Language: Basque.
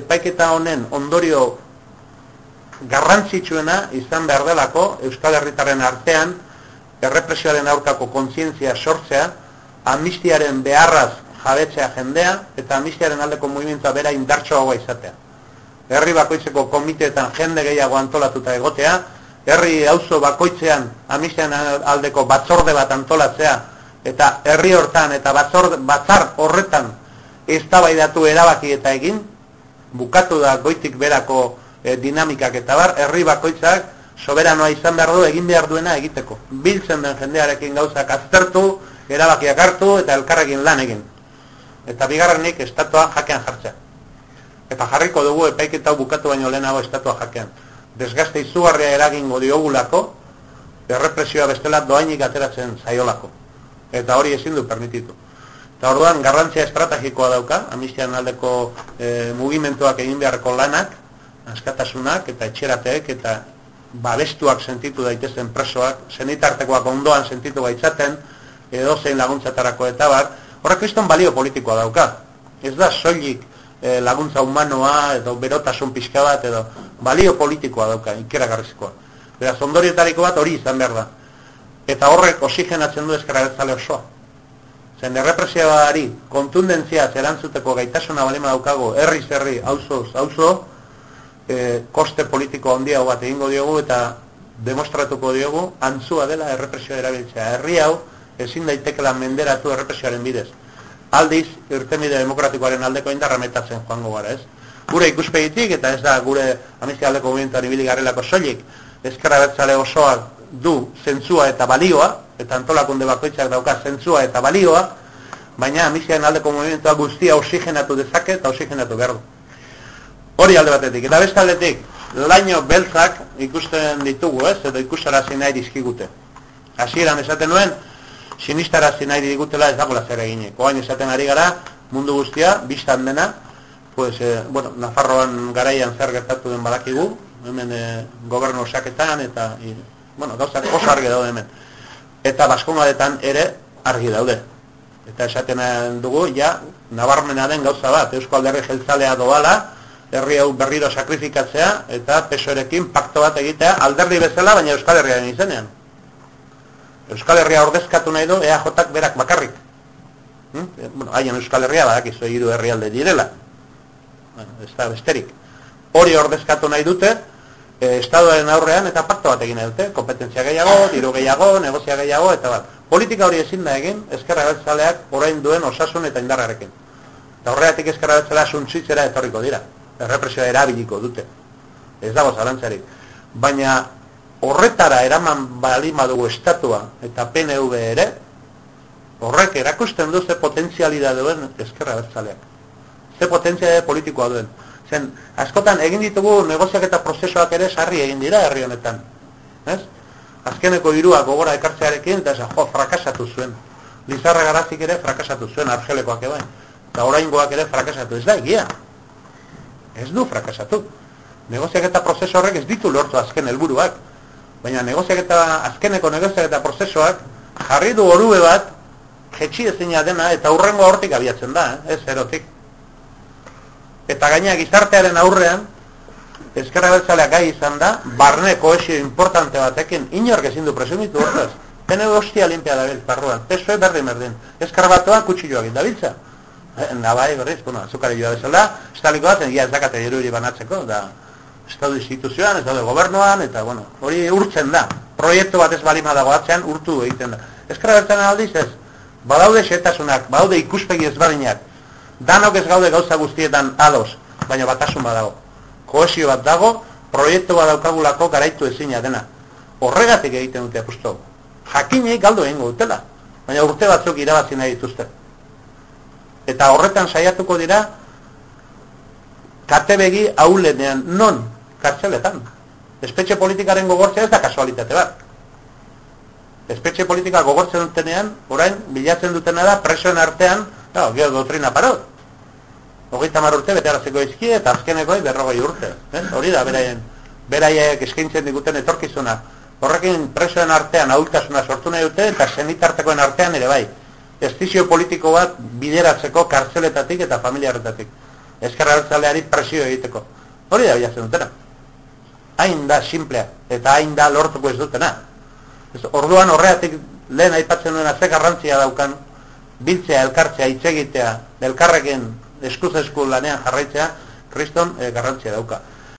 epaiketa honen ondorio garrantzitsuena izan behar delako Euskal Herritaren artean errepresioaren aurkako kontzientzia sortzea, amnistiaren beharraz jabetzea jendea eta amnistiaren aldeko mugimentua bera indartsoagoa izatea. Herri bakoitzeko komiteetan jende gehiago antolatuta egotea, herri auzo bakoitzean amnistian aldeko batzorde bat antolatzea eta herri hortan eta batzorde, batzar horretan eztabaidatu erabaki eta egin, bukatu da goitik berako e, dinamikak eta bar, herri bakoitzak soberanoa izan behar du egin behar duena egiteko. Biltzen den jendearekin gauzak aztertu, erabakiak hartu eta elkarrekin lan egin. Eta bigarrenik estatua jakean jartzea. Eta jarriko dugu epaiketa bukatu baino lehenago estatua jakean. Desgazte izugarria eragingo diogulako, errepresioa bestela doainik ateratzen zaiolako. Eta hori ezin du permititu. Eta orduan garrantzia estrategikoa dauka, amistian aldeko e, mugimentuak egin beharreko lanak, askatasunak eta etxerateek eta babestuak sentitu daitezen presoak, zenitartekoak ondoan sentitu gaitzaten, edo zein laguntzatarako eta bat, horrek kriston balio politikoa dauka. Ez da soilik e, laguntza humanoa edo berotasun pixka bat edo balio politikoa dauka, ikera garrizkoa. Beraz, ondorietariko bat hori izan behar da. Eta horrek oxigenatzen du ezkerra osoa. Zen errepresioari kontundentzia zerantzuteko gaitasuna balima daukago, herri zerri, auzoz, auzo, e, koste politiko handia bat egingo diogu eta demostratuko diogu antzua dela errepresioa erabiltzea. Herri hau ezin daitekela menderatu errepresioaren bidez. Aldiz, irtenbide demokratikoaren aldeko indarra metatzen joango gara, ez? Gure ikuspegitik, eta ez da gure amizia aldeko movimentuan ibili garrilako soilik, betzale osoa du zentzua eta balioa, eta antolakunde bakoitzak dauka zentzua eta balioa, baina amizian aldeko movimentua guztia oxigenatu dezake eta oxigenatu behar du. Hori alde batetik, eta beste aldetik, laino beltzak ikusten ditugu, ez, edo ikustarazi nahi dizkigute. Hasieran esaten nuen, sinistarazi nahi digutela ez dagoela zer eginek. Oain esaten ari gara, mundu guztia, biztan dena, pues, eh, bueno, Nafarroan garaian zer gertatu den badakigu, hemen eh, gobernu osaketan, eta, i, bueno, gauzak oso argi daude hemen eta baskonadetan ere argi daude. Eta esaten dugu, ja, nabarmena den gauza bat, Eusko Alderri jeltzalea doala, herri hau berriro sakrifikatzea, eta pesoerekin pakto bat egitea, alderri bezala, baina Euskal Herriaren izenean. Euskal Herria ordezkatu nahi du, EAJak berak bakarrik. Hm? Bueno, haien Euskal Herria badak izo hiru herrialde direla. Bueno, ez da besterik. Hori ordezkatu nahi dute, e, estadoaren aurrean eta pakto bat egin dute, kompetentzia gehiago, diru gehiago, negozia gehiago eta bat. Politika hori ezin da egin ezkerra bertzaleak orain duen osasun eta indarrarekin. Eta horreatik ezkerra bertzalea suntzitzera etorriko dira. Errepresioa erabiliko dute. Ez dago zalantzarik. Baina horretara eraman bali madugu estatua eta PNV ere, horrek erakusten du ze potentzialidade duen ezkerra bertzaleak. Ze potentzialidade politikoa duen. Zen, askotan egin ditugu negoziak eta prozesuak ere sarri egin dira herri honetan. Ez? Azkeneko irua gogora ekartzearekin, eta jo, frakasatu zuen. Lizarra garazik ere frakasatu zuen, argelekoak ebain. Eta orain ere frakasatu. Ez da egia. Ez du frakasatu. Negoziak eta prozesu horrek ez ditu lortu azken helburuak. Baina negoziak eta azkeneko negoziak eta prozesuak jarri du orue bat, jetxi ezina dena, eta urrengo hortik abiatzen da, eh? ez erotik eta gaina gizartearen aurrean ezkerra bertzaleak gai izan da barne koesio importante batekin inork ezin du presumitu hortaz. Pene hostia limpia da bil parruan peso berdin berdin ezkerra batoa kutsilloak dabiltza eh, nabai berriz, bueno, azukari joa bezala estaliko bat, egia ez dakate iruri banatzeko da estado instituzioan, estado gobernuan eta bueno, hori urtzen da. Proiektu bat ez balima dago atzean urtu egiten da. Ezkerra bertzalean aldiz ez badaude setasunak, badaude ikuspegi ezberdinak danok ez gaude gauza guztietan ados, baina batasun badago. Koesio bat dago, proiektu bat daukagulako garaitu ezina dena. Horregatik egiten dute apustu. Jakinei galdo egingo dutela, baina urte batzuk irabazi nahi dituzte. Eta horretan saiatuko dira, katebegi aulenean, non, kartzeletan. Espetxe politikaren gogortzea ez da kasualitate bat. Espetxe politika gogortzen dutenean, orain, bilatzen dutena da, presoen artean, Claro, gero doktrina parot. Hogeita mar urte bete araziko izki eta azkeneko berrogei urte. Eh? Hori da, beraien, beraiek eskaintzen diguten etorkizuna. Horrekin presoen artean ahultasuna sortu nahi dute eta zenitartekoen artean ere bai. Estizio politiko bat bideratzeko kartzeletatik eta familiarretatik. eskerra bertzaleari presio egiteko. Hori da bilatzen dutena. Hain da simplea, eta hain da lortuko ez dutena. Ez, orduan horreatik lehen aipatzen duena ze garrantzia daukan, biltzea, elkartzea, hitz egitea, elkarrekin eskuz esku lanean jarraitzea, kriston eh, garrantzia dauka.